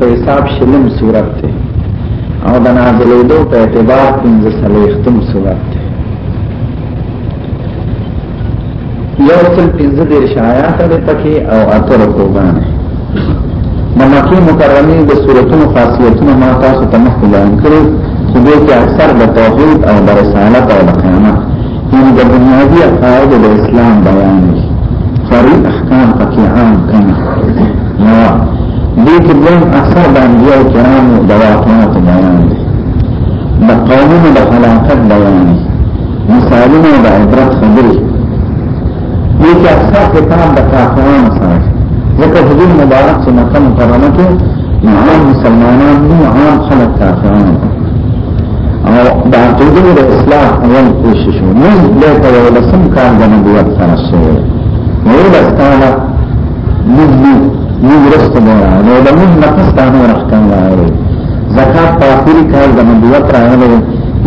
په حساب شلم صورت ته او د نازلې دو په اعتبار پنځه سلیختم صورت ته یو څل پنځه د شایعات د پکې او اثر کوبان مکی مکرمه د صورتونو خاصیتونه ما تاسو ته مخ بیان کړو چې دوی کې اثر د توحید او د رسالت او د قیامت یعنی د بنیادی عقاید د اسلام بیان دي فرید احکام پکې عام کړي لیکن لهم اکثر د انبیاء کرامو د واقعات بیان دي د قومونو د هلاکت بیان دي مثالونه د عبرت خبرې لیکن اکثر کتاب د کافرانو سره ځکه حضور مبارک چې مکه مکرمه کې عام مسلمانان دي عام خلک کافران او د عقیدې د اصلاح اول کوشش موږ دلته یو لسم کار د نبوت سره شوی نو دا ستاسو موږ رښت مورا نو د موږ نفس باندې رحکم راغلی زکات په اخري کال د نبوت راغلی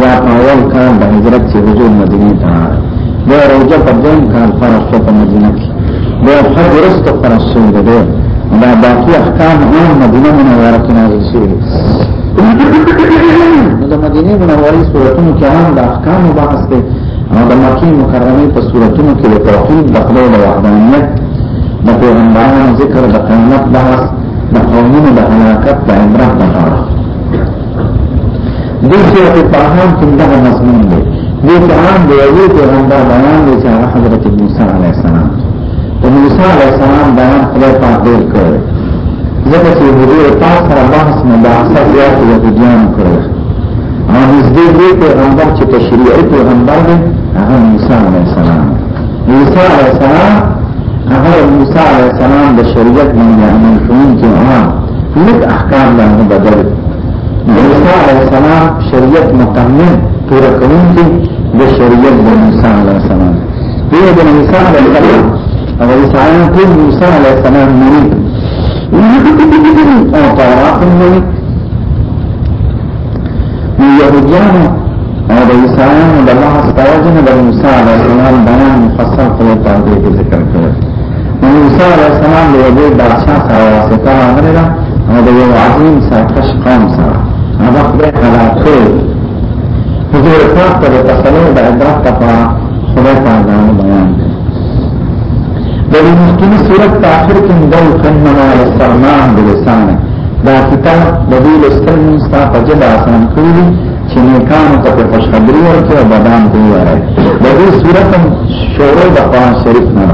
یا په اول کال د هجرت چې رجوع مدینه ته دا روزه په دیم کال پر خو په مدینه کې دا خو رښت پر شوی دی دا باقي احکام هم مدینه منوره کې نازل شوی نو د مدینه منوره سورته کې هم د احکام بحث دی او د مکه مکرمه په سورته کې د توحید د خدای د وحدانیت د پیغمبرانو ذکر د قیامت بحث د قومونو د حلاکت د عبرت دغاړه دې سورة فرحان کې دغه مضمون دی دې فرحان د یوې پیغمبر بیان دی چې هغه حضرت موسی علیه السلام د موسی علیه السلام بیان خدای پاک ډېر کړی ځکه چې حضور پاک سره بحث مباحثه زیات یهودیانو کړی او نزدې دې پیغمبر چې تشریعي پیغمبر دی هغه موسی علیه السلام موسی علیه السلام هغه موسی علیه السلام د شریعت باندې عمل کوونکی و لږ احکام باندې بدل موسی علیه السلام شریعت مکمل پوره کوونکی د شریعت د موسی علیه السلام دی د موسی علیه السلام او عیسایان ټول موسی علیه السلام مني او تورات مني یهودیانو او د عیسایانو د الله ستایجنه د موسی علیه السلام بیان مفصل کوي تاسو ذکر کوي موسی علیہ السلام د یو بادشاہ سره واسطه راغلی دا او د یو عظیم سرکش قوم سره هغه خدای تعالی کړ حضور پاک ته د تسلیم د ادراک لپاره خدای تعالی بیان کړ د دې مخکني صورت په آخر کې دل کنما السلام بلسان دا کتاب د دې لستر مستا په جدا آسان کړی چې نیکانو ته خوشخبری ورکړي او بدان دی وایي د دې صورت شروع د قرآن شریف نه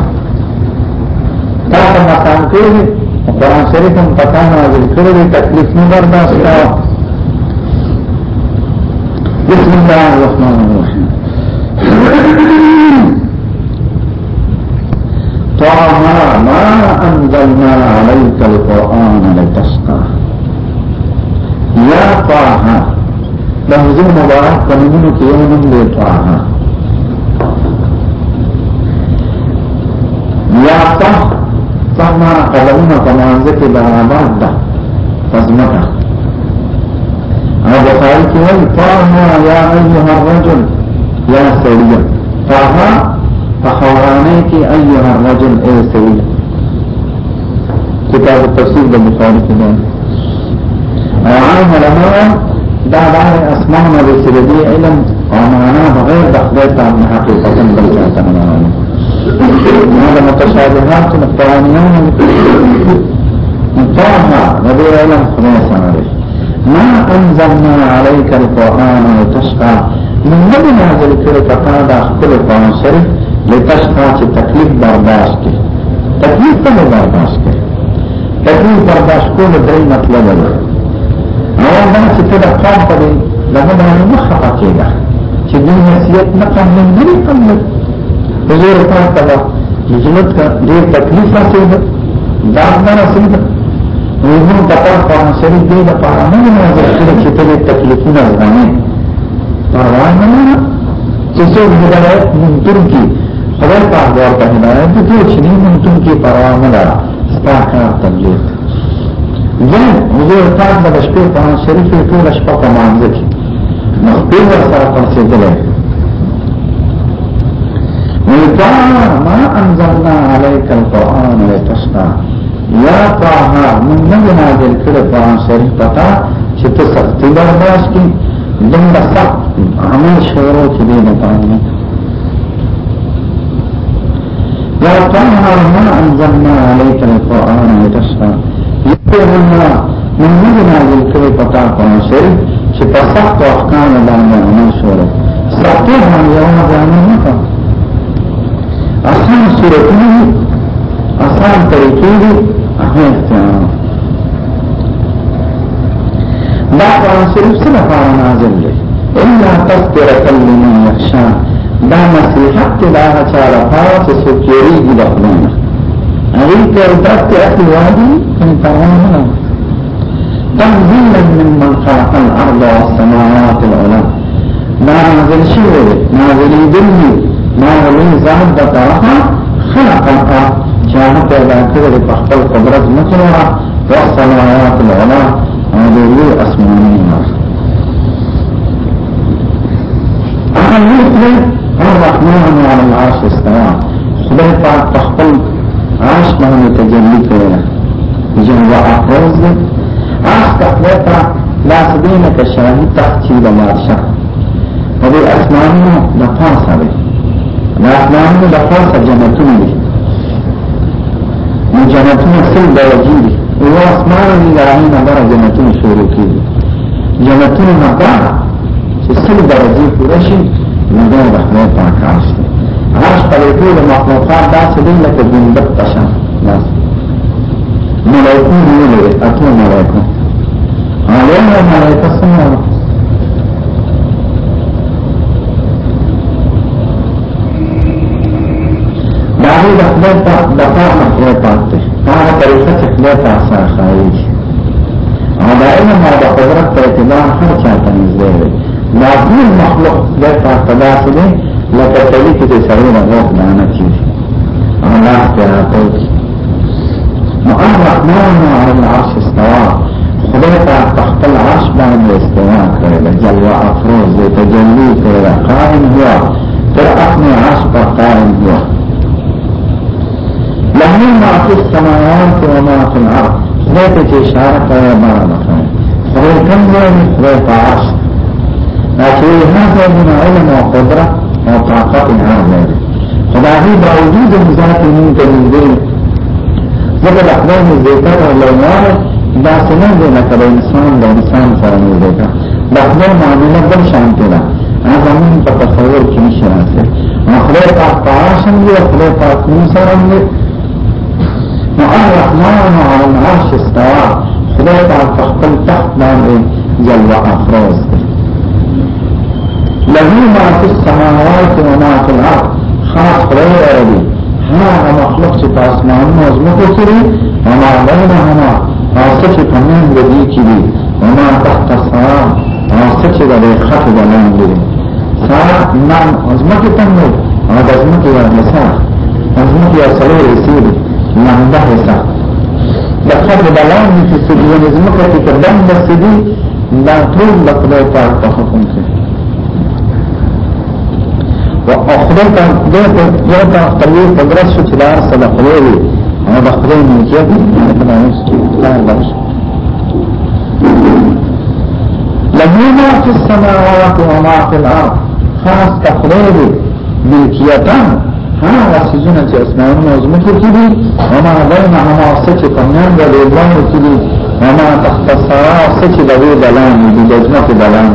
تا ته مکان کړی قرآن شریف هم پتا نه ویل کړی تکلیف نه برداشت کاوه بسم الله الرحمن الرحیم طه ما انزلنا عليك القرآن لتشقى يا طه لفظ مبارک په نومونو کې یو نوم دی طه یا طه فما قلونا فمانزك کې برابر ده فزمتا او بخاری کې وایي يا ايها الرجل يا سړي فما فخورانه ايها الرجل يا سړي كتاب التفسير د بخاری کې ده عام دا بعض اسمعنا بسرديه علم ومعناه غير بغیر من حقيقة بل حقیقتا من چاته هذا متشابهات القوانين مطاعها نبي علم خميس عليه ما أنزلنا عليك القرآن لتشقى من نبي نازل كل فقاد أخبر القرآن شريف لتشقى تكليف برداشت تكليف كله برداشت تكليف برداشت كله دري مطلب له أولا بنا ستدى قام فلي لهم أن مخفى كده چې دې نصیحت نه کوم نه کوم حضور پاک تبا نجمت کا دیر تکلیف حاصل دا داغدار حاصل دا ویمون تبا قرآن شریف دیر پارامون نازل کرے چطلے تکلیفون ازدانے پروان منا چسو ہدایت ممتن کی خبر پاک دور کا ہدایت دیو چنی ممتن کی پروان منا ستاکار تبلیغ یم حضور پاک دا بشپیر قرآن شریف دیر اشپا کا معامزہ کی مخبیر ورسارا قرصے دلے طه ما انزلنا عليك القرآن لتشقى یا طه من نگو نازل کرد قرآن شریف پتا چه تسختی برداشت کی دن بسخت عمل شروع چی دین پانی یا طه ما انزلنا عليك القرآن لتشقى یقولنا من نگو نازل کرد پتا قرآن شریف چه پسخت و احکام دانی عمل شروع سختی هم یوم دانی نکن آسان صورتونه آسان طریقې دي هغه اختیار دا قرآن شریف څه لپاره نازل دی الا تذکرة لمن یخشا دا نصیحت دی دا هغه چا لپاره چې څوک یریږي د خدای نه هغه ته تذکرة اخلي وادي ان تعاون تنزيلا ممن خلق الارض والسماوات العلى نازل شوی نازلې دلی ما ولي ذات بطرها خلقك جانا پیدا کړی په خپل قدرت مکلوه او سماوات العلا او دې اسماني نور الرحمن على العرش استوى خدای پاک خپل عرش باندې تجلی کړی جن واعوذ عرش تقویتا لا سبینا کشاهی تحچیل مارشا و دی اسمانو نقاصه بی ناسمانو د خاصه جنتونه دي نو جنتونه څو درجه دي او اسمانو د راهي نمبر جنتونه شروع کیږي جنتونه نه دا چې څو درجه پوره شي نو د رحمت پاک عرش دی عرش پر ټول مخلوقات داسې دي لکه ګنبد پشان ناس ملائکه نه لري اته ملائکه علیه ملائکه څنګه دې د خپل پاک د پاک مخه پاک ته هغه طریقه چې خپل پاک خایي او دا علم ما د قدرت په اعتبار هر چا ته نږدې ما دا ټول مخلوق خپل پاک ته داسې دی لکه کلی کې چې سړی راغوښ دانه کیږي او دا اختیار کوي نو الرحمن على العرش استوى خدای پاک په خپل عرش باندې استوا کړی دی جلوه افروز دی تجلی کړی قائم هوا تر اخنی عرش پر قائم هوا له ما في السماوات وما في الارض دې ته اشاره کوي ما مخه خو کوم ځای وي فاش لكن هذا من علم وقدرة وطاقة عامة خداعي باوجود ذات من تنزيل زبر احضان الزيتان واللوار دا سنان دینا کبا انسان دا انسان سرمی دیتا دا احضان معاملہ بل شانتی دا آزمین پا تصور کی شراسه اخلاق پاک پارشن دی اخلاق پاک نو سرم دی الرحمن على العرش استوى خدای تعالی خپل تخت باندې جلوه افروز له ما فی السماوات و ما فی الارض خاص خدای ربی هغه مخلوق چې په اسمانونو او ځمکو کې دی او ما بینهما او څه چې په منځ دې کې دي او ما تحت السماء او څه چې د خطو باندې دي سا نام ازمکه تنه او د ازمکه یا مسا ازمکه یا سلوه رسیدي لنده حصہ لقد دلان کی سبیل نظمک کی کردن بسیدی دا طول لقدر پاک تحکم کی و اخدر تا دیتا یوتا قلیل تدرس چلار صدا قلیلی اما دا قلیل نیکیا بھی نکنانوس لا لرش لہو ما فی السماوات و ما فی الارض خاص تقلیلی ملکیتان همه آسیزونه چې اسمانونه ازمکه کې دي وما بینهما څه چې په میان د دېوالونو کې دي وما تحت الثرى څه چې د دې دلان دي د ځمکې دلان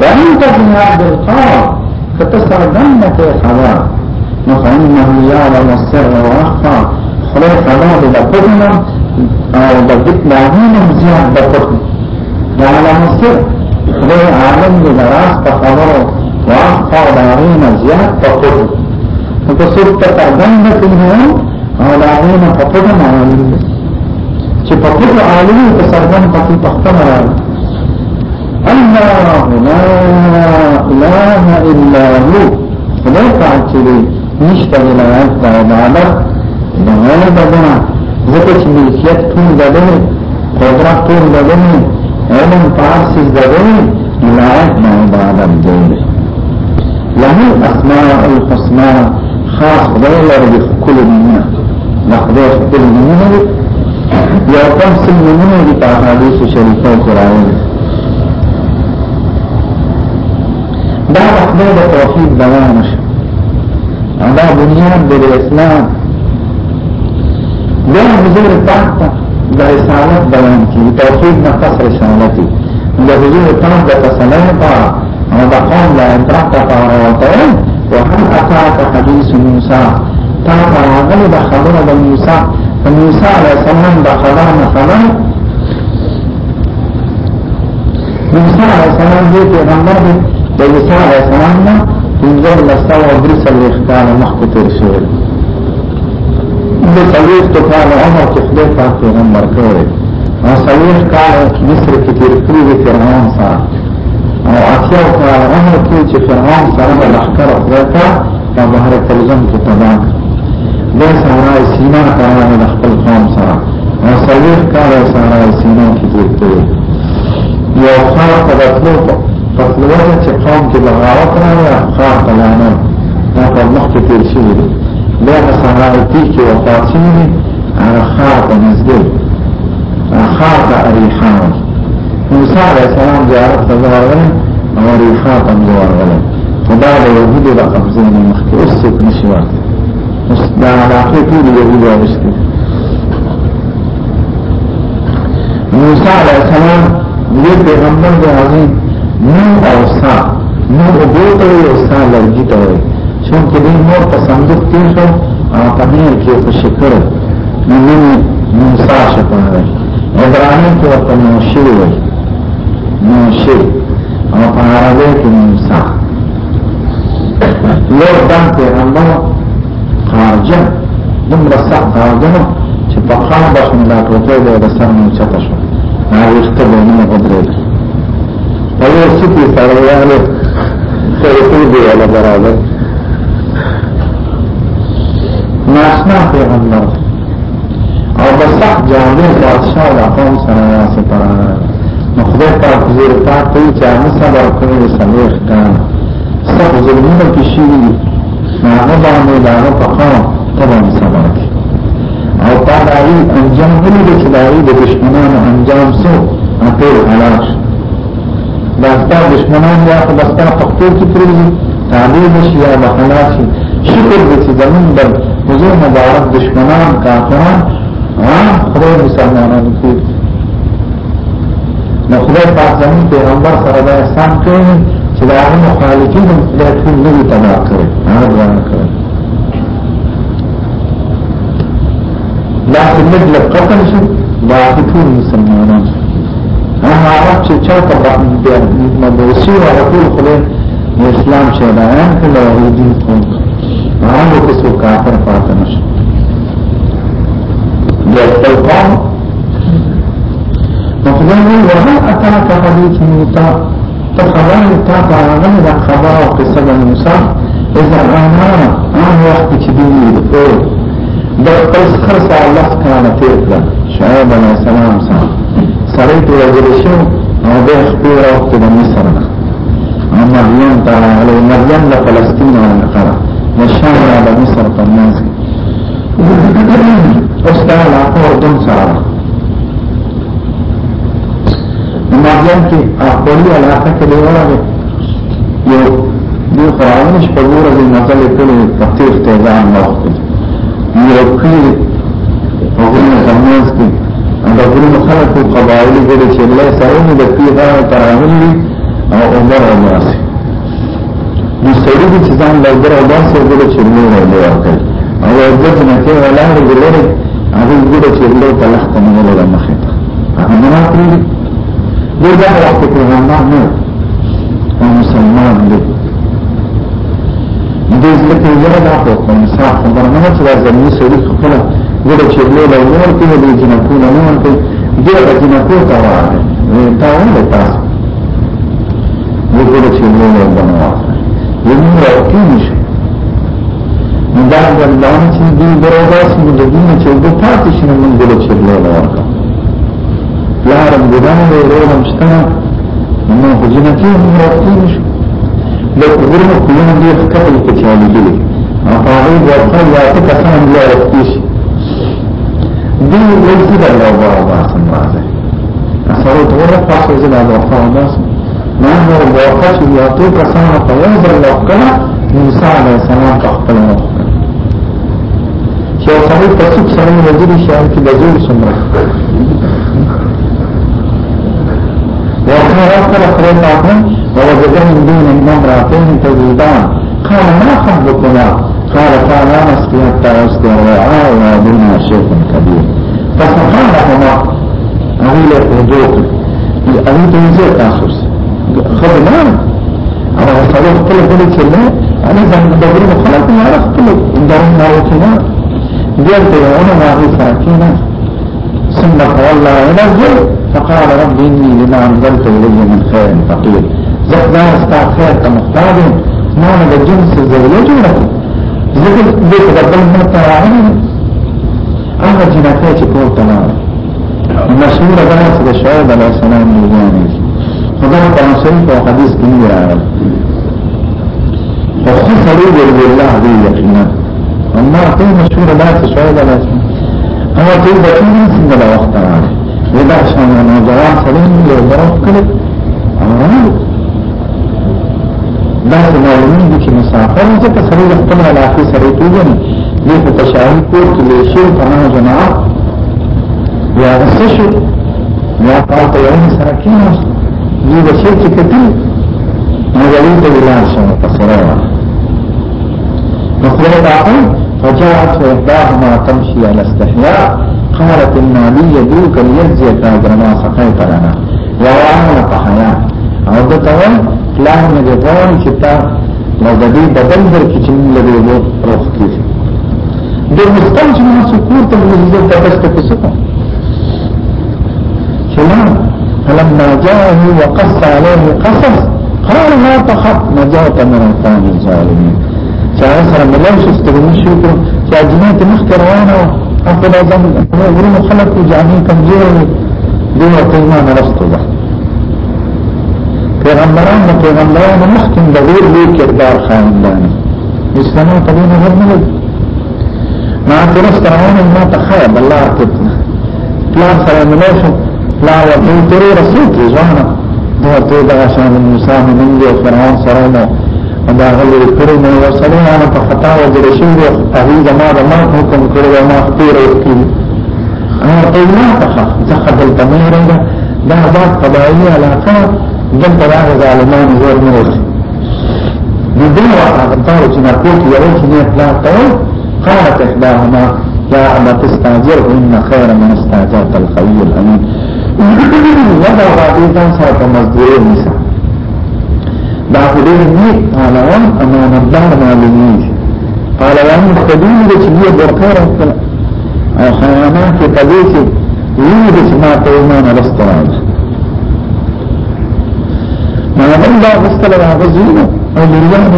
وان تجن عبد القار فتصدم في خبر فإنه يعلم السر وأخفى خلق الله بقرنا أو بقتنا هنا زياد بقرنا يعلم السر خلق عالم لراس بخبره وأخفى دارين زياد بقرنا فسوق تتعبند فيهم او داغین پپوٹا معلوم چه پپوٹا عالمی تسرگن پتی پختا معلوم اللہ لا اله الا هو خدای تعالی نشته ولایت د عبادت دغه بدنا ځکه چې ملکیت ټول دغه قدرت ټول دغه علم پارس دغه ولایت د عبادت دی له اسماء الحسنى خاضر لربي كل مننا لحظة كل مننا یو کم سن نمونه دی په احادیث شریفه او قران دا توحيد د توحید بیان شو دا بنیاد د اسلام دا حضور پاک د رسالت بیان کی توحید نه پس رسالت دی د حضور پاک د تسلیم په او د قوم د اطراف په وهل اتاك حديث موسى تا راغلی د خبره د موسی د موسی علی السلام د خبره نه خبر موسی علی السلام دې پیغمبر دی د موسی علی السلام نه پنځه لسو او درې سلو ښکاله مخکې تیر شوی د سلو ته کال عمر کې خدای پاک پیغمبر کړی او سلو ښکاله مصر کې تیر کړی فرعون سره او اکثر کار امر کې چې فرعون سره لخر ورته په بحر تلزم کې تبا دا سره سینا کارونه د خپل قوم سره او سویر کار سره سینا کې دېته یو خار په دتلو په خپلوه چې قوم کې بغاوت راوي خار په لعنه دا په مخ کې تیر شي دا سره دې کې وفات شي هغه خار په نږدې خار د اریخان موسی علیہ السلام زیارت ته ورغله او ریحا ته ورغله خدا د یهودو د قبضې نه مخکې اوس څوک نشي ورته اوس دا علاقې ټول یهودو اوښتي موسی علیہ السلام دې پیغمبر د هغه نو او سا نو وګورته او سا لږی ته وي چې دې مور په صندوق کې شو او په دې کې خوشکر نو موسی شپه ابراهيم ته ورته نو شوی منشر او په عربی کې موسی نور دا پیغمبر خارجه دومره سخت خارجه چې په خان باندې دا ټوټه ده د سر نه چته شو هغه وخت به نه قدرت په یو سپي سره یاله سره ټول دی علي برابر ناشنا پیغمبر او په سخت جامع بادشاہ راقوم سره سپارانه خدای پاک زیر پاک ته چې موږ صبر کړو سمېخ کان سب ظلمونه کې شي هغه باندې دا په قوم تبان صبر کی او تا دایي انجام ولې چې دایي د دشمنانو انجام سو اپیر علاج دا ستا دشمنان یا خو دا ستا فقطور کې پرېږي تعبیر بشي یا بخلا شي شکر دې چې زمون در حضور مبارک دشمنان کافران ها خدای مسلمانانو کې نو خدای پاک زمون پیغمبر سره دا احسان کړی چې دا هغه مخالفین هم خدای ټول لوی تبا کړی هغه ځان کړی لا امید له قتل شو دا ټول مسلمانان هغه عرب چې چا ته باندې مدرسې او ټول خدای اسلام چې دا ان کله او دین ټول هغه څه کافر پاتنه شو د خپل قوم مخدوم وهل أتاك حديث موسى تخبر تاتا غير خبر قصة موسى إذا أنا عن وقت كبير فوق بل قص خرصة الله كان تيرلا شعيب عليه السلام صار سريت وزرشو او بيخ بير وقت بمصرنا اما مريم تعالى عليه مريم لفلسطين والنقرة والشام على مصر طمانسك وستعلى قوة دم سعره مریم کې خپل علاقه کې دی یو یو قرآن شپږور د مثال په تفسیر ته ځان ورکړي یو کې هغه زموږ کې دا ټول خلک په قبایل کې چې الله سره د پیدا تراهلي او عمر عمره نو سړي چې ځان لږ او داسې ډول چې موږ نه ورکړي او د ځنته ولاړ ګلره هغه ګوره چې له تلخ ته نه لږه مخه هغه نه دی دا وخت پیغمبر نه او مسلمان دی دې څه په یوه نه په انصاف خبره نه چې زمي سړي خپل ګوره چې له له نور کې دې چې نه کوله نور کې دې راځي نه کوته وایي تا ونه تاسو ګوره چې له له بنوا یمن راکینش دا د الله چې دې برابر سي د دې چې د پاتې شنه موږ ګوره چې له له ورکړه لارم ګران دی ورم شتا نو خو جنتی هم راځي شو د ورنو کوم دی خپل کې چالي دی هغه ورته یا ته کسان لا راځي شي دی ورته دا یو بابا سمراځي اصلو ته پاسه زنا د خلاص ما هو ورته چې یا ته کسان په یو ځل وکړه موسی علیه السلام خپل چې هغه په څو سره ورځې شي چې د زور سمراځي أخذ رسول خريطاتهم ووجد من دون الممرأتين تزيدان قال ما خبكما قال قال أسقي حتى أسقي الرعاء وأبونا شيخ كبير فسقى لهما أغيل وجوك أغيل تنزيل أخرس خبنا أما أصدق كل ذلك الله أنا زمن دورين خلاص ما أخطلق دورين ما وكنا ديال دورين ما أغيل ساكينا ثم تولى ونزل فقال رب إني لما أنزلت إلي من خير فقير زد استع خير كمختار ما أنا بجنس الزوجة لك زكت بيت ربنا ما تراعين أنا جناتي نار تمام مشهورة بس الشعوب عليه السلام جواني خدا عن شريف وحديث كبير على نه راغلی خو خو سړي ورته الله دې یقینا الله ته السلام هغه ټول بچی څنګه لا وخت راغی ودا شان نو ځوان سره یې ورک کړ امره دا معلومه دي چې مسافر ځکه سره خپل علاقه سره پیژني دې په تشاهد کې چې له شو پناه جناب یا رسشو یا پاتې یې سره کېنو دې بچی چې کتل مګلې ته ولاړ شو په سره نو خو دا فجاءت فإحداهما تمشي على استحياء قالت إن لي يدوك ليجزيك أجر ما سقيت لنا وأنا حياة او أول لأن پلان مې لو ځوان بدل در کې چې موږ روح كيف دي مستم چې سكور سکور ته موږ د تاسو فلما جاءه وقص عليه قصص قال لا تخط نجاة من الثاني الظالمين چاہے سر ملو شو سترمی شو کرو چاہ جنات مخت روانا و اخو لازم ورون خلق و جامعی کمزور و دیو اتیمان رستو دا پیغمبران و پیغمبران مخت دور لوی کردار خاندانی اسلامی قدیم اگر ملد ما اعترست روانا ما تخیب اللہ اعتبنا پلان سر ملو شو پلان و دیو تری رسول کی زوانا دور تیو دا شان موسیٰ من انجو فرعون سرانو دا غلي کړو نو ورسره هغه په خطا او د شی او هغه زما د ما حکم کړو ما خپل وکي هغه په ما ته ځکه د تمیر دا ذات طبيعي علاقه د دراغه ظالمان زور نه ورسي د دې هغه تار چې نه کوټ یو چې نه پلا ته قالت احداهما يا ابا تستاجر ان خير من استاجرت الخوي الامين ودا غادي ځان سره په مزدوري نشه دا خدای نیک پالوان امانتدار معلومیږي پالوان خدای دې چې یو ورکار او حیوانات کې پدې چې یوه دې ما ته ایمان راستوال ما بل دا غسل راغزینه او لله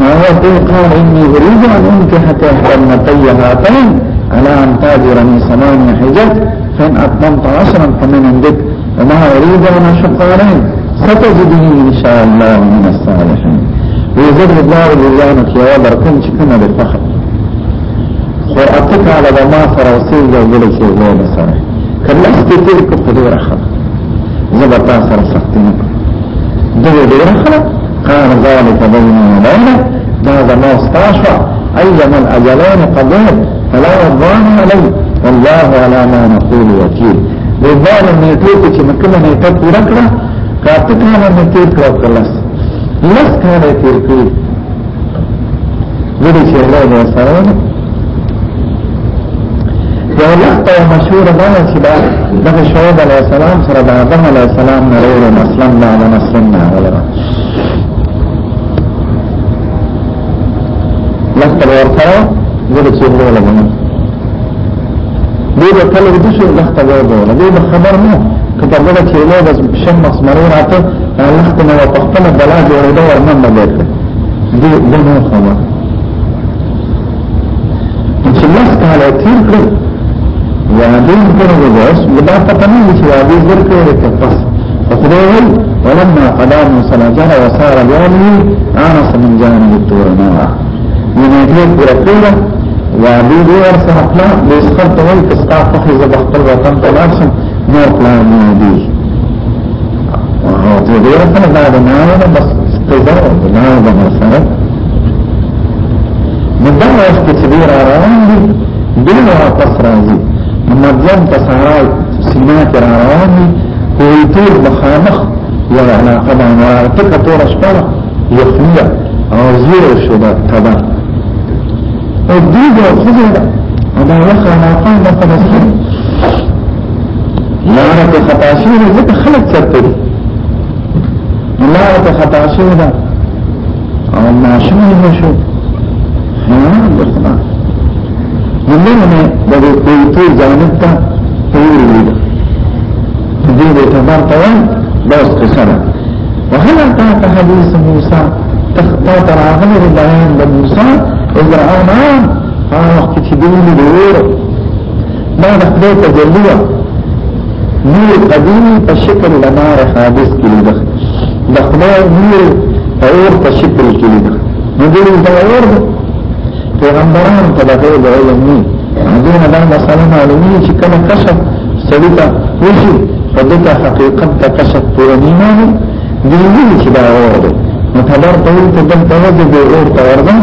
ما هو قال اني اريد ان انكحك احدى ابنتي هاتين على ان تاجرني ثمانية حجج فان اتممت عشرا فمن عندك وما اريد ان اشق عليك ستجدني ان شاء الله من الصالحين ويزد الله لله كي وركم شكنا بالفخر خرأتك على ما فروسيل يقول لك الله بصره كلا استتيرك قدير خلق زبط تاثر سختينك دو دير خلق قال ذلك بيني وبينه دا زما استاشوا ايما الاجلان قضيت فلا يضان علي والله على ما نقول وكيل بالظالم نیټو کې چې مکمه نیټه پوره کړه کاته کاله مې تیر کړو کلاس لس کاله تیر کړی ګوري چې له دا سره یو لخته مشهور دا چې دا د شعیب علی السلام سره د آدم علی السلام نه ورو مسلم نه علی مسلم نه ولا لخته ورته ګوري چې له دوی به کله ودی شو لخته وځول دوی به خبر نه کته بل چې له بس شم مسمرون راته لخته نه وتخته نه بلا جوړېدا ورنه نه لیکه دوی به نه خبر چې لخته له تیر کړ یا دې کړو وځ ودا پته نه چې یا دې ورکړې ته پس خدای ولما قضا موسى الأجل وصار اليوم آنس من جانب التور نورا من يجيب برقيرة وادي دې ورسره خپل د خپل ټول کستا په زبر خپل وطن ته لاړ شم نو خپل نه دی او دې دې ورسره دا نه نه بس تزار نه نه ورسره مدام اوس کې چې را روان دي دې نه واپس راځي مدام تصارای سینا کې را روان دي کوئی تیر مخامخ ولا علاقه باندې تکه تور شپه یخنیه او زیرو شوبات تبا او دې یو خزر دا وخه نه پام د فلسطین لاره په خطا شوې زه ته خلک چرته لاره په خطا شوې ده او ماشوم نه شو ها ورته موږ نه د دې ټول ځانت ته پیوړل دې دې تبار توان دوس کسره وهل تا حدیث موسی تخطاط راغله بیان د موسی فرعون هغه وخت چې دوی له ما د خدای په جلوه نور قدیم په شکل لمار حادث کړي ده د خدای نور په اور په شکل کړي ده نو دوی دا اور پیغمبران ته دغه علم نه دغه دا مسله معلومه چې کله کشف سړي وشي فدته حقیقت ته کشف پرنیمه دی ویل چې دا اور ده متبر په دې ته د توجه به اور ته ورغم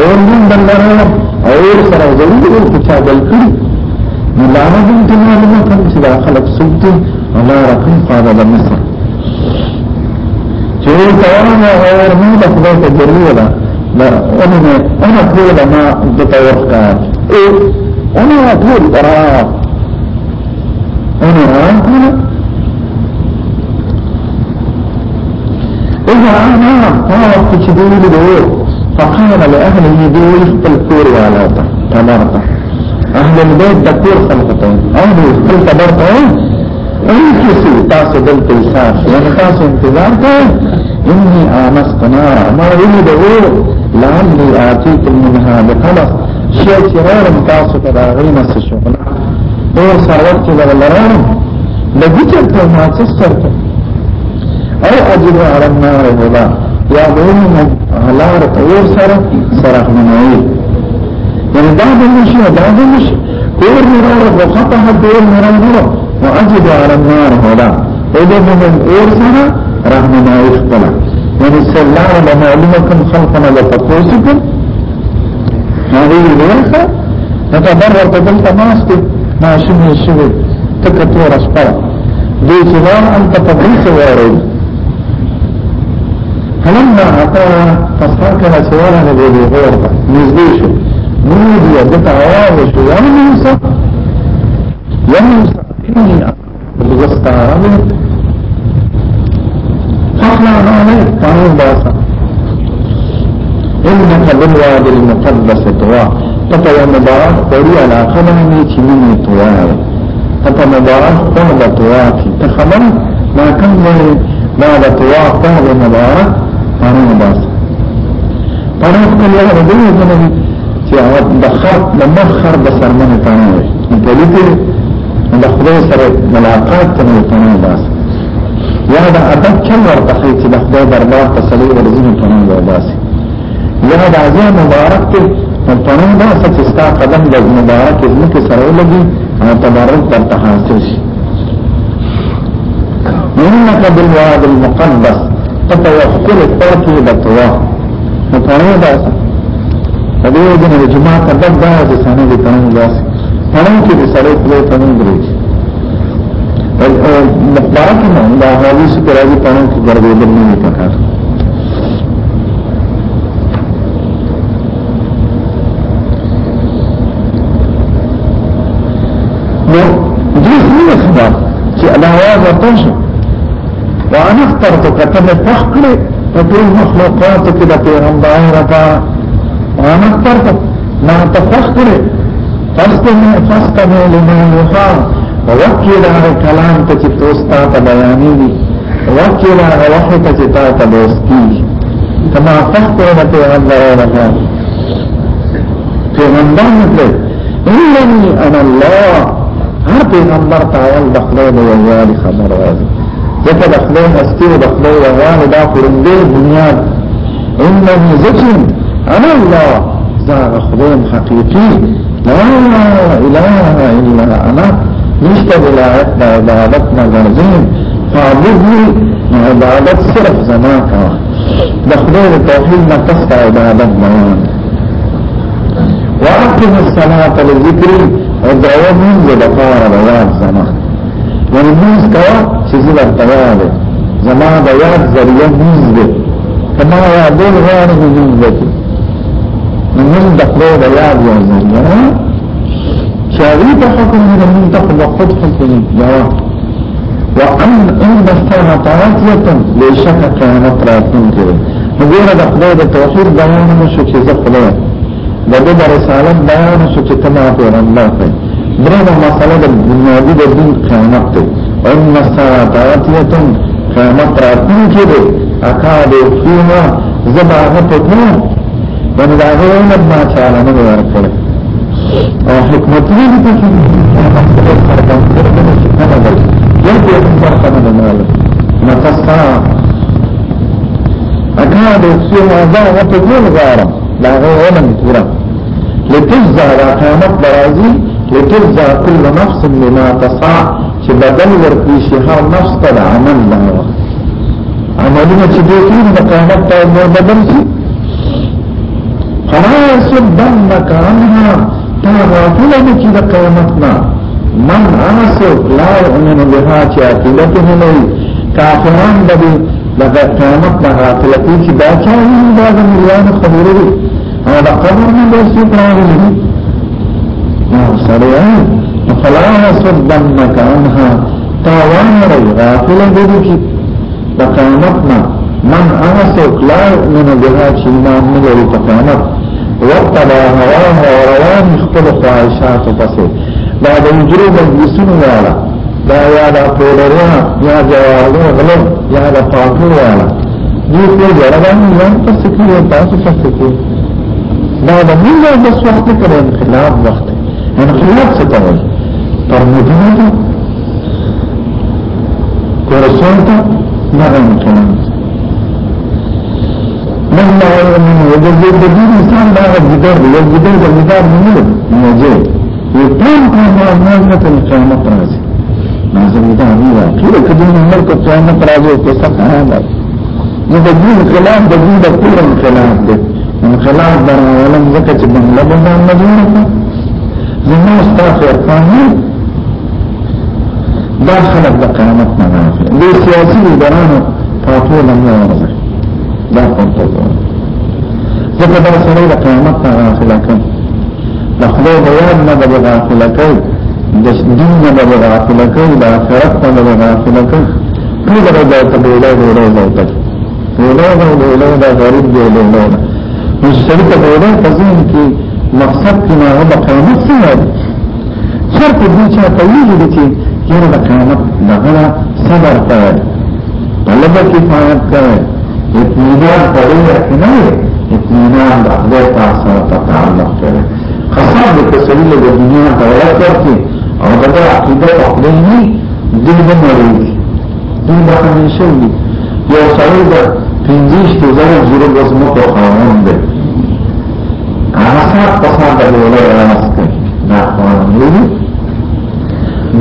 اور من دلرا اور سره ضرور په چا بل کړی ملانا دې ته معلومه کړم چې دا خلق سوت ولا رقم قال د مصر چې تاونه اور من د خدای ته جریوه ده لا انا انا كل ما تتوقعت ايه انا اقول براء انا انا اذا انا طلبت شديد الغيوب فقال لأهل دول الكور على تبارك أهل البيت تلكور خلقتين أهل الكل تبارك انكسي تاسو دلت الساس يعني تاسو انتظار إني آمست نارا ما ولد أول لعلي آتيكم منها بقلص شيء ترارم تاسو تراغين السشغل اور سروت کې دغه لرم د دې ما او اجر على النار ولا یا دوم غلار اور سره سره منوي یعنی دا د نشي دا د نشي اور مراره وقطه دور مراره واجد على النار هدا اذا من اور سره رحمنای خپل یعنی سلام الله معلومکم خلقنا لتقوسكم هذه الورثه تتبرر بدل تماسك ما شمي شوي تكتور اسفل دي سلام انت تبريك وارد فلما فصار فاستنكر سوالا لذي غورة نزديشه نودي دفع واضح يا موسى يا موسى إني بغسط عربي فاخلع عليك طعام باسا إنك بالواد المقدس طواع تطوى مبارك قولي على خبرني تمني طواعي تطوى مبارك قولة طواعك تخبر ما كان بعد طواع قولة مبارك هارون عباس پرون خپل یو هغه وزنه چې هغه د خط د مخر د سرمنه پانه وي په دې کې د خدای سره ملاقات ته پانه عباس یا د ادب کم ورته چې د خدای دربار ته سلوي ورزنه پانه عباس یا د ازه مبارک ته پانه عباس چې ستا قدم د مبارک ځمکه سره لګي او تبارک درته حاصل شي انك بالواد المقدس تتوکل فرقی بطواف نتانو داسا فدیو دن رجماع تبت دا جسانو دی تنو داسا تنو کی بسرے پلے تنو دریج مقبارک نام دا حدیث پر آجی تنو کی گردے برنی پکار نو دریخ نیخ دا چی علاوہ وطن شو وانا اخترت کتم فخر فطول مخلوقات کده پیغمبر رتا وانا اخترت ما تفخر فاستمع فاستمع لما يوحى ووكي لها کلام تا چه توستا تا بیانی دی ووكي لها وحی تا چه تا تا دوستی کما فخر دا پیغمبر رتا پیغمبر نکلی اننی انا اللہ هر پیغمبر تاول دخلی دیوال خبر وازی دته د خپل هستی او د خپل روان دا پرنده بنیاد انه ذکر انا الله زار خدای حقيقي لا اله الا انا نشته ولایت د عبادت نه فعبدني عبادت صرف زما کا التوحيد ما توحید عبادت بیان واقم الصلاه لذكري ادعوهم لدفار بيان زمان یعنی موز کوا چه زبر تیاره زمان دا یاد ذریعه موز ده کما یادول غیره موز ده موز دا خدای دا یاد یو ذریعه شاگی تا حکم دا من تقل خود حکم جواب وان ان بستان طاعتیتا لیشک قیامت راتن کرو مگوره دا خدای دا توحید بیانه شو چه زخدای دا دا رسالت بیانه شو چه تمام پیغمبر خیلی درمه مسئله د بنیادی د دین قیامت ته ان ساعاتیه قیامت راتلون کې ده اکاد فیما زبعه پتنو بن دا غیر نه ما تعالی نه ورکړ او حکمت دې په کې اکاد فیما زبعه پتنو غارم دا غیر نه تورم لتجزا قیامت برازي لتجزا كل نفس لما تسعى چې بدل ورکړي شي هر نفس ته عمل له عملونه چې دوی کوي د قیامت ته نور بدل شي فلا يصدنك عنها تا غافل مکی د قیامت نه من عاصو لا يؤمن بها چې عقیدته نه کافران د دې د قیامت نه غافل کیږي دا چې دا د مليان خبرې او د قبر نه به څه راغلي نا سریا فلا صدنك عنها تاوان رئی غافل دیدو کی لقامتنا من آسوک لا من بهاچ ایمان ملو لقامت وقتبا هواها وروان اخبر خواهشات پسه بعد اجرو مجلسون والا دا یا دا پولریا یا جوارو غلو یا دا پاکو والا دیو کو جرگان یا پسکی یا تاسو پسکی دا دا ملو بس وقت کرے انقلاب وقت انقلاب ستوي پر مدینه ته کورسون ته نه انقلاب مهما من وجدت بدين انسان لا غدار وجدار غدار منه نجي وطول ما ما في القيامة رازي ما زميدا هو طول كدين الملك القيامة رازي وكيسا قيامة إذا دين خلاف دين كل انقلاب ده انقلاب در عالم زكاة بنغلب ومعنى دينك زمو استاد عرفانی دا خلق د قیامت نه راځي د سیاسي لیدانو په ټول نه راځي دا پروتوکول ځکه دا سره د قیامت نه راځي لکه د خدای بیان نه به غافل کوي د دین نه به غافل کوي د آخرت نه به غافل کوي ټول به دا ته ویلای ویلای نه کوي ویلای ویلای دا غریب دی ویلای نو سړي ته ویلای په ځین کې مقصد کنا و دا قیامت سنگا دی شرط دی چا تولیلی دی چی یرا دا قیامت لغلا صبر کرد طلب کفایت کرد اتنینان پڑی رکنوی اتنینان دا خدای تاثر تتعلق کرد خصاب دی کسلیل دا دنیا دولا کرتی او دا دا عقیدت اقلینی دل بمروی دل بخمین شوی یو سعید پینزیش تزار زیر بزمت و خامون دی مساق پخوا د ګولې راوځ کړ دا قرآن دی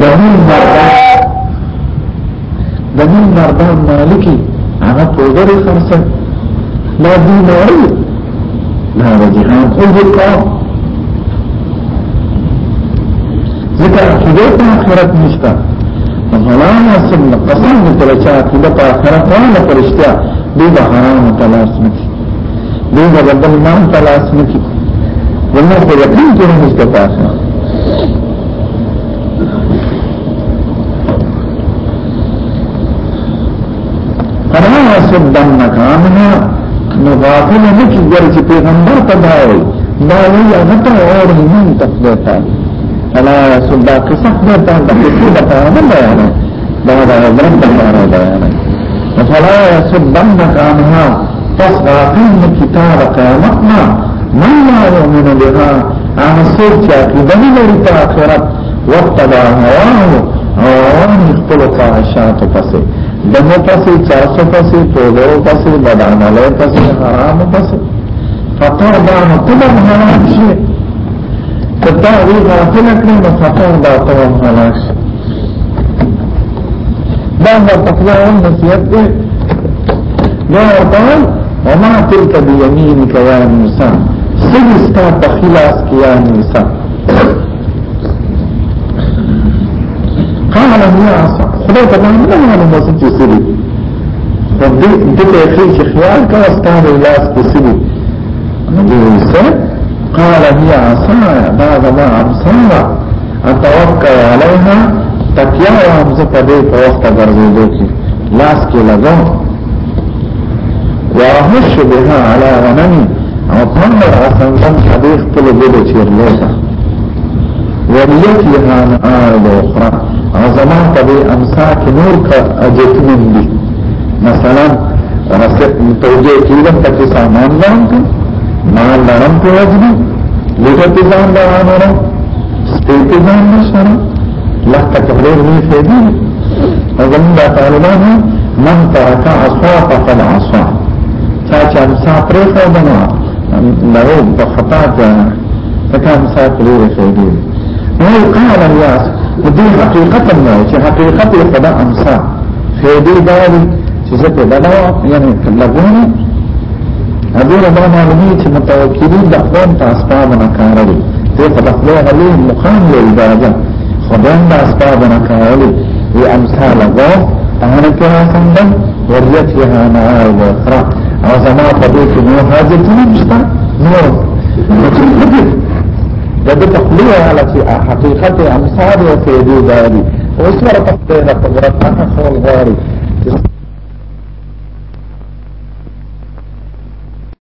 دمن مردان دمن مردان مالکی هغه پودر خمسه لا دی نوری لا رجحان خود القوم ذکر عقیده په آخرت نشته ظلام اصل قسم کله چې عقیده په آخرت باندې پرشتیا دی به حرام تلاش نکي دی به بدل نام تلاش نکي ومن خو یقین کې نه مستفاد قرآن وصدن نکامنا نغافل نکی گر چی پیغمبر تدائی دائی اغتا اور ایمان تک دیتا الا صدا قصق دیتا دا قصی بطانا بیانا دا دا عبرت بطانا بیانا فلا یصدن نکامنا پس غافل نکی تا رقامتنا من لا يؤمن بها هغه څوک چې عقیده نه لري په آخرت وتبع هواه او روان خپل خواهشاتو پسې دمو پسې چرسو پسې توبو پسې بدعملو پسې حرامو پسې فطر دا مطلب حلال شي کدا وی غافل کړی نو فطر دا ټول حلال شي دا د تقوی نصیحت دی نو ورته وما تلك بيمينك يا موسى سنستا بخلاص کیا نیسا قال يا عصا خدای ته باندې نه معلوم وسه چې سری په دې دې ته خپل چې خیال کا واستاره لاس په سری نو دې سره قال يا عصا بعد ما عصا اتوقع عليها تکیا او حمزه په دې په وخت ګرځېدو کې لاس کې لګاو ورهش بها على غنمي او څنګه حسن جان حدیث کله دې چیرلې وليتي هان آل أخرى عظمان تبي أمساك نور كأجتمن دي مثلا رسط متوجه كيلم تكي سامان لانك مال لرم كوجدي لغة تزان لران ورم سپیل تزان لشرم لك تكبرير مي فيدي وزمين دا طالبان من ترك عصوات فالعصوات چاچا امسا پریخ ودنوات لو بخطاك فكان صاحب غير خيرين وهو قال الواس ودي حقيقة ما شي حقيقة فدا أمسا خيري داري شي زكي بدوا يعني لغوني هذول ما معلومي شي متوكلين دخلون تاسبابنا كارلي دي فدخلوا عليهم مقام للدرجة خدان تاسبابنا كارلي وأمسا لغو أنا كنا سندم وريتها نهار وخرق او زما په دې کې نو حاجت نشته نو د دې تقلید علي چې حقیقت امثال او سيدي داري اوس ورته په قدرت هغه خو غواړي